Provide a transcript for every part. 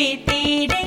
ಪಿತೀರೆ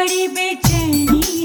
बड़ी बेचैनी।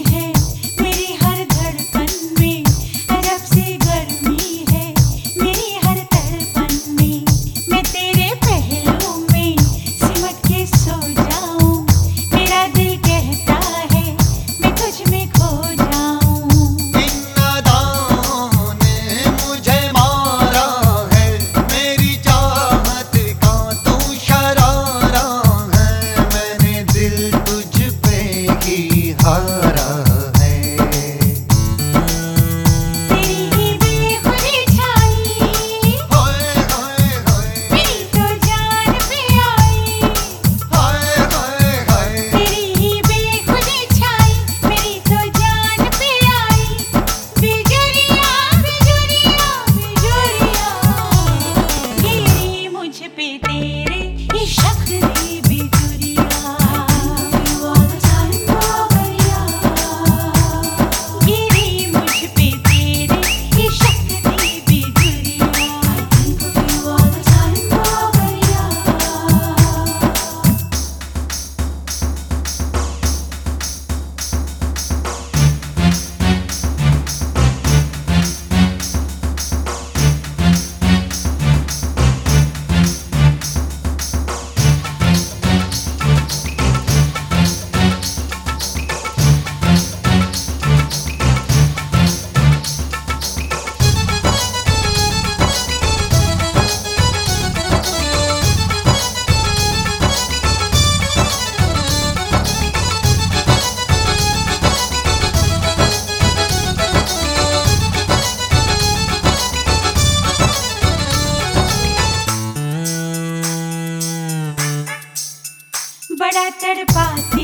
be tere ye तड़पाती हैं